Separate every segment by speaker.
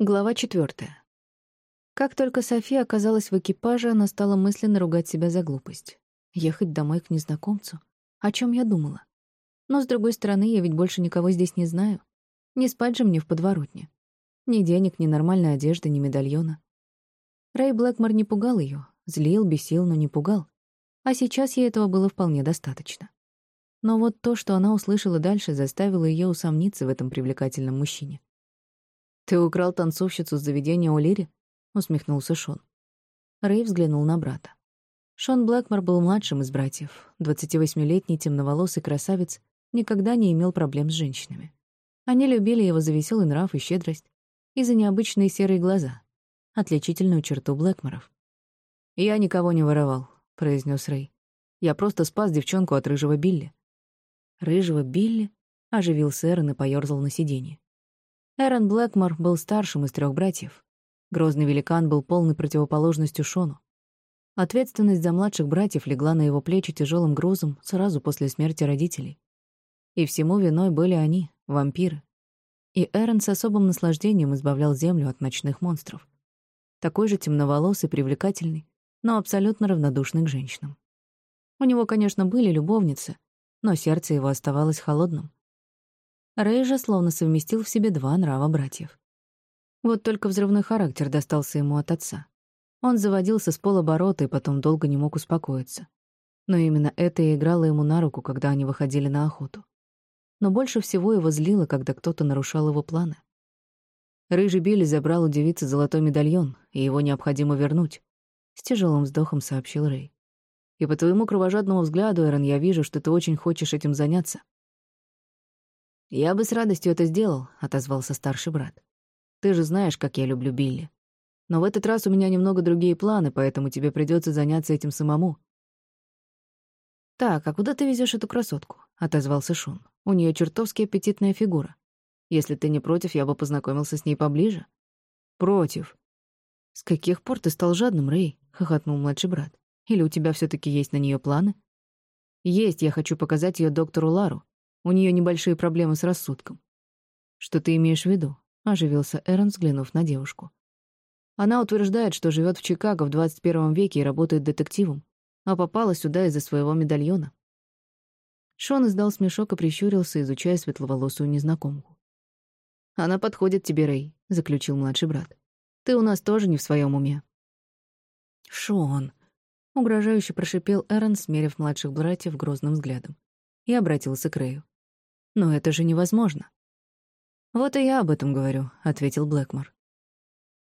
Speaker 1: Глава четвертая. Как только София оказалась в экипаже, она стала мысленно ругать себя за глупость. Ехать домой к незнакомцу? О чем я думала? Но, с другой стороны, я ведь больше никого здесь не знаю. Не спать же мне в подворотне. Ни денег, ни нормальной одежды, ни медальона. Рэй Блэкмор не пугал ее, злил, бесил, но не пугал. А сейчас ей этого было вполне достаточно. Но вот то, что она услышала дальше, заставило ее усомниться в этом привлекательном мужчине. «Ты украл танцовщицу с заведения О'Лири?» — усмехнулся Шон. Рэй взглянул на брата. Шон Блэкмор был младшим из братьев. 28-летний темноволосый красавец никогда не имел проблем с женщинами. Они любили его за веселый нрав и щедрость, и за необычные серые глаза, отличительную черту Блэкморов. «Я никого не воровал», — произнес Рэй. «Я просто спас девчонку от рыжего Билли». «Рыжего Билли?» — оживился Эрон и поёрзал на сиденье. Эрон Блэкмор был старшим из трех братьев. Грозный великан был полной противоположностью Шону. Ответственность за младших братьев легла на его плечи тяжелым грузом сразу после смерти родителей. И всему виной были они, вампиры. И Эрон с особым наслаждением избавлял землю от ночных монстров. Такой же темноволосый, привлекательный, но абсолютно равнодушный к женщинам. У него, конечно, были любовницы, но сердце его оставалось холодным. Рэй же словно совместил в себе два нрава братьев. Вот только взрывной характер достался ему от отца. Он заводился с полоборота и потом долго не мог успокоиться. Но именно это и играло ему на руку, когда они выходили на охоту. Но больше всего его злило, когда кто-то нарушал его планы. Рыжий Билли забрал у девицы золотой медальон, и его необходимо вернуть. С тяжелым вздохом сообщил Рэй. И по твоему кровожадному взгляду, Эрон, я вижу, что ты очень хочешь этим заняться. «Я бы с радостью это сделал», — отозвался старший брат. «Ты же знаешь, как я люблю Билли. Но в этот раз у меня немного другие планы, поэтому тебе придется заняться этим самому». «Так, а куда ты везешь эту красотку?» — отозвался Шон. «У нее чертовски аппетитная фигура. Если ты не против, я бы познакомился с ней поближе». «Против». «С каких пор ты стал жадным, Рэй?» — хохотнул младший брат. «Или у тебя все таки есть на нее планы?» «Есть, я хочу показать ее доктору Лару. У нее небольшие проблемы с рассудком. Что ты имеешь в виду? Оживился Эрон, взглянув на девушку. Она утверждает, что живет в Чикаго в 21 веке и работает детективом, а попала сюда из-за своего медальона. Шон издал смешок и прищурился, изучая светловолосую незнакомку. «Она подходит тебе, Рэй», — заключил младший брат. «Ты у нас тоже не в своем уме». «Шон», — угрожающе прошипел Эрон, смерив младших братьев грозным взглядом, и обратился к Рэю. Но это же невозможно. «Вот и я об этом говорю», — ответил Блэкмор.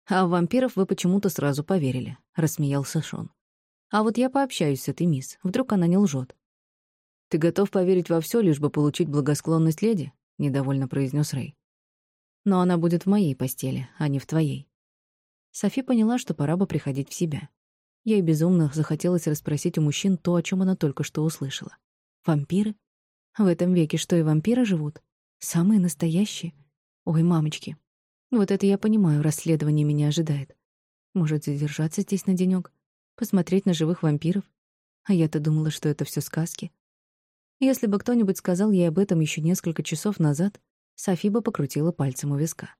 Speaker 1: «А в вампиров вы почему-то сразу поверили», — рассмеялся Шон. «А вот я пообщаюсь с этой мисс, вдруг она не лжет. «Ты готов поверить во все, лишь бы получить благосклонность леди?» — недовольно произнес Рэй. «Но она будет в моей постели, а не в твоей». Софи поняла, что пора бы приходить в себя. Ей безумно захотелось расспросить у мужчин то, о чем она только что услышала. «Вампиры? В этом веке что, и вампиры живут? Самые настоящие? Ой, мамочки. Вот это я понимаю, расследование меня ожидает. Может, задержаться здесь на денёк? Посмотреть на живых вампиров? А я-то думала, что это все сказки. Если бы кто-нибудь сказал ей об этом еще несколько часов назад, Софи бы покрутила пальцем у виска.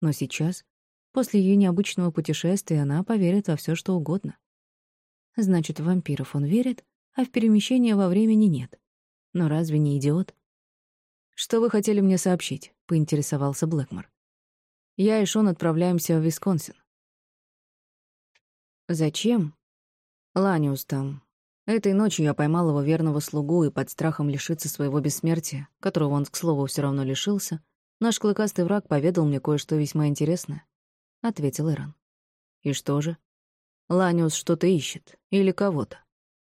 Speaker 1: Но сейчас, после ее необычного путешествия, она поверит во все, что угодно. Значит, в вампиров он верит, а в перемещение во времени нет. Но разве не идиот? «Что вы хотели мне сообщить?» — поинтересовался Блэкмор. «Я и Шон отправляемся в Висконсин». «Зачем?» «Ланиус там. Этой ночью я поймал его верного слугу и под страхом лишиться своего бессмертия, которого он, к слову, все равно лишился, наш клыкастый враг поведал мне кое-что весьма интересное», — ответил Эрон. «И что же?» «Ланиус что-то ищет. Или кого-то.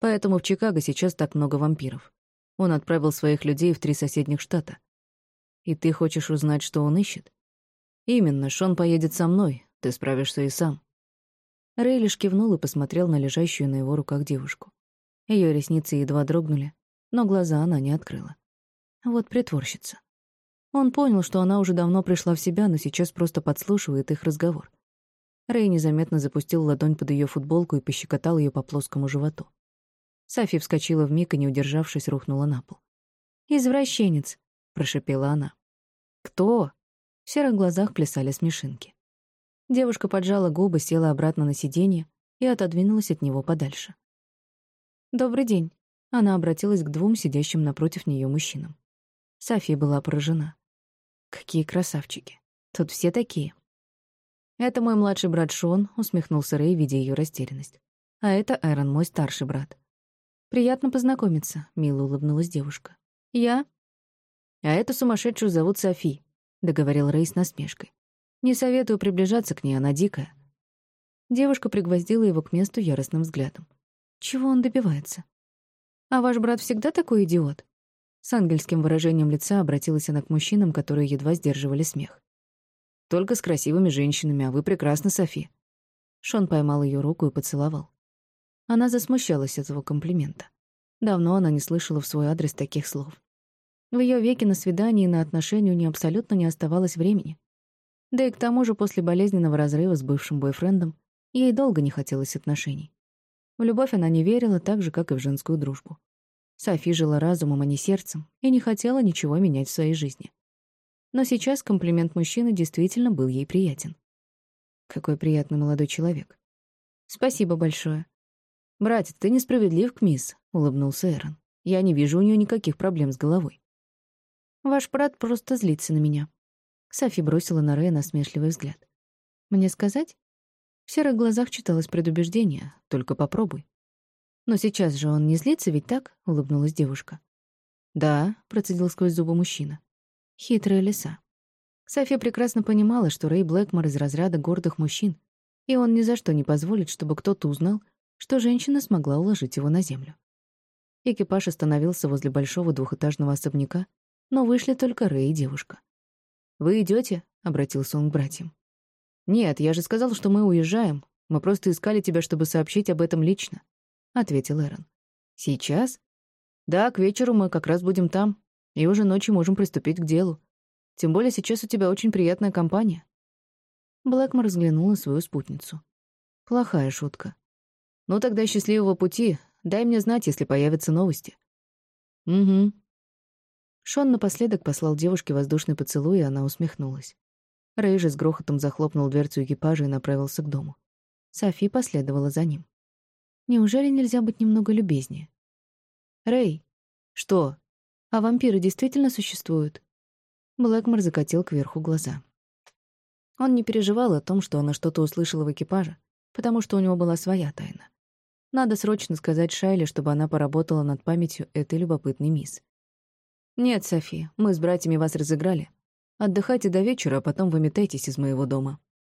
Speaker 1: Поэтому в Чикаго сейчас так много вампиров. Он отправил своих людей в три соседних штата. И ты хочешь узнать, что он ищет? Именно, Шон поедет со мной, ты справишься и сам. Рэй лишь кивнул и посмотрел на лежащую на его руках девушку. Ее ресницы едва дрогнули, но глаза она не открыла. Вот притворщица. Он понял, что она уже давно пришла в себя, но сейчас просто подслушивает их разговор. Рэй незаметно запустил ладонь под ее футболку и пощекотал ее по плоскому животу. Сафи вскочила вмиг и, не удержавшись, рухнула на пол. «Извращенец», — прошепела она. «Кто?» В серых глазах плясали смешинки. Девушка поджала губы, села обратно на сиденье и отодвинулась от него подальше. «Добрый день», — она обратилась к двум сидящим напротив нее мужчинам. София была поражена. «Какие красавчики! Тут все такие!» «Это мой младший брат Шон», — усмехнулся Рэй, видя ее растерянность. «А это Эрон, мой старший брат». «Приятно познакомиться», — мило улыбнулась девушка. «Я?» «А эту сумасшедшую зовут Софи», — договорил Рэй с насмешкой. «Не советую приближаться к ней, она дикая». Девушка пригвоздила его к месту яростным взглядом. Чего он добивается? «А ваш брат всегда такой идиот?» С ангельским выражением лица обратилась она к мужчинам, которые едва сдерживали смех. «Только с красивыми женщинами, а вы прекрасны, Софи». Шон поймал ее руку и поцеловал. Она засмущалась этого комплимента. Давно она не слышала в свой адрес таких слов. В ее веке на свидание и на отношения у нее абсолютно не оставалось времени. Да и к тому же после болезненного разрыва с бывшим бойфрендом ей долго не хотелось отношений. В любовь она не верила так же, как и в женскую дружбу. Софи жила разумом, а не сердцем, и не хотела ничего менять в своей жизни. Но сейчас комплимент мужчины действительно был ей приятен. Какой приятный молодой человек. Спасибо большое. «Братец, ты несправедлив к мисс», — улыбнулся Эрон. «Я не вижу у нее никаких проблем с головой». «Ваш брат просто злится на меня». Софи бросила на Рэя насмешливый взгляд. «Мне сказать?» В серых глазах читалось предубеждение. «Только попробуй». «Но сейчас же он не злится, ведь так?» — улыбнулась девушка. «Да», — процедил сквозь зубы мужчина. «Хитрая лиса». София прекрасно понимала, что Рэй Блэкмор из разряда гордых мужчин, и он ни за что не позволит, чтобы кто-то узнал, что женщина смогла уложить его на землю. Экипаж остановился возле большого двухэтажного особняка, но вышли только Рэй и девушка. «Вы идете? обратился он к братьям. «Нет, я же сказал, что мы уезжаем. Мы просто искали тебя, чтобы сообщить об этом лично», — ответил Эрон. «Сейчас?» «Да, к вечеру мы как раз будем там, и уже ночью можем приступить к делу. Тем более сейчас у тебя очень приятная компания». Блэкмор взглянул на свою спутницу. «Плохая шутка. Ну тогда счастливого пути. Дай мне знать, если появятся новости. Угу. Шон напоследок послал девушке воздушный поцелуй, и она усмехнулась. Рэй же с грохотом захлопнул дверцу экипажа и направился к дому. Софи последовала за ним. Неужели нельзя быть немного любезнее? Рэй, что? А вампиры действительно существуют? Блэкмор закатил кверху глаза. Он не переживал о том, что она что-то услышала в экипаже, потому что у него была своя тайна. Надо срочно сказать Шайле, чтобы она поработала над памятью этой любопытной мисс. «Нет, Софи, мы с братьями вас разыграли. Отдыхайте до вечера, а потом выметайтесь из моего дома».